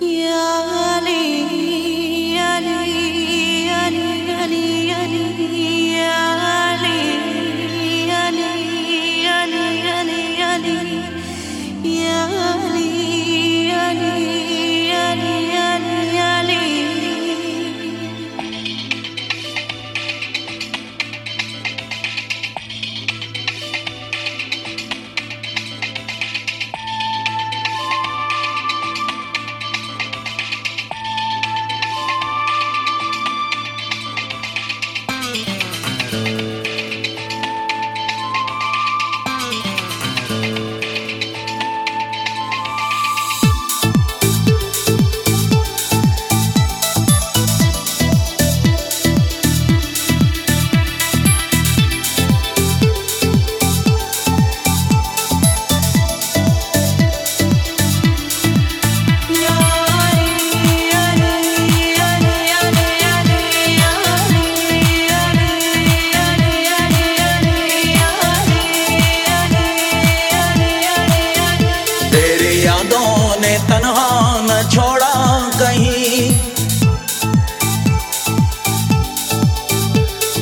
Yeah.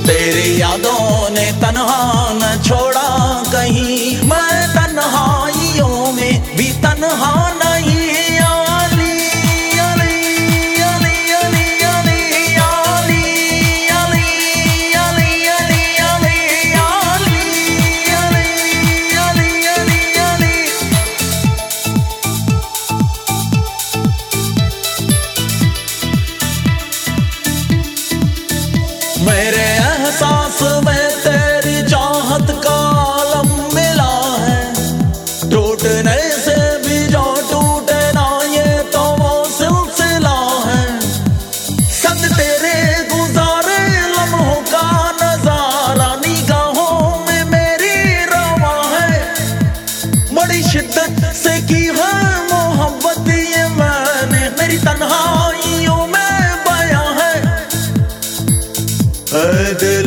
तेरी यादों ने तनहा न छोड़ा कहीं। मैं तन्हाइयों में भी तन्हा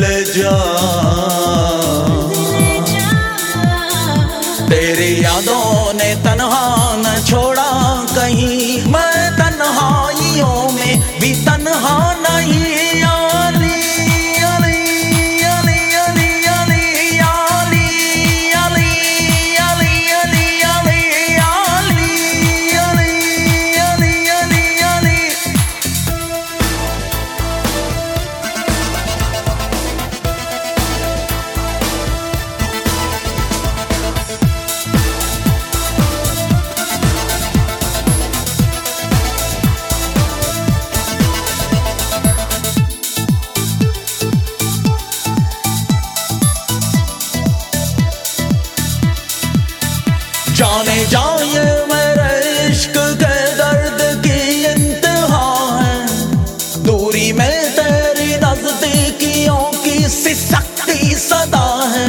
दिल जा। तेरी यादों ने तनहा जाने जाए मेरे के दर्द की इंतहा दूरी में तेरी नजदीकियों की सदा है।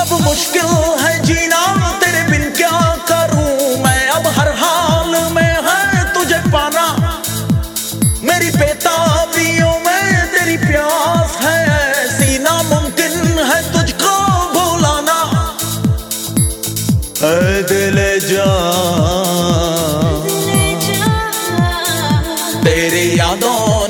अब मुश्किल दिल जा। तेरी यादों